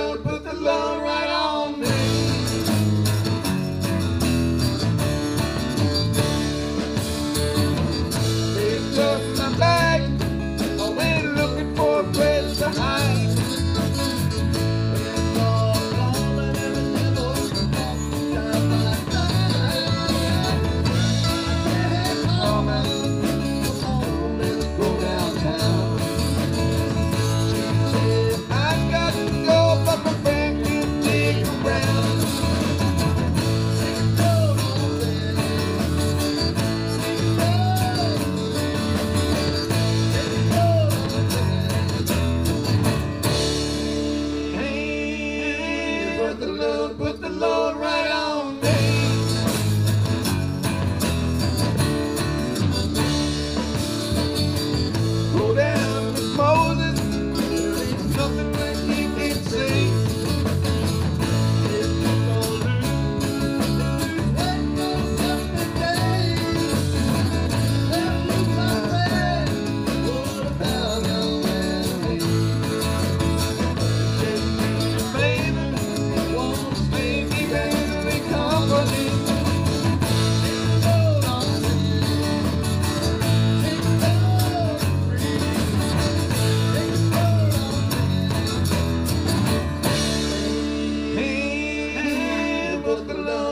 road, but the law road. look.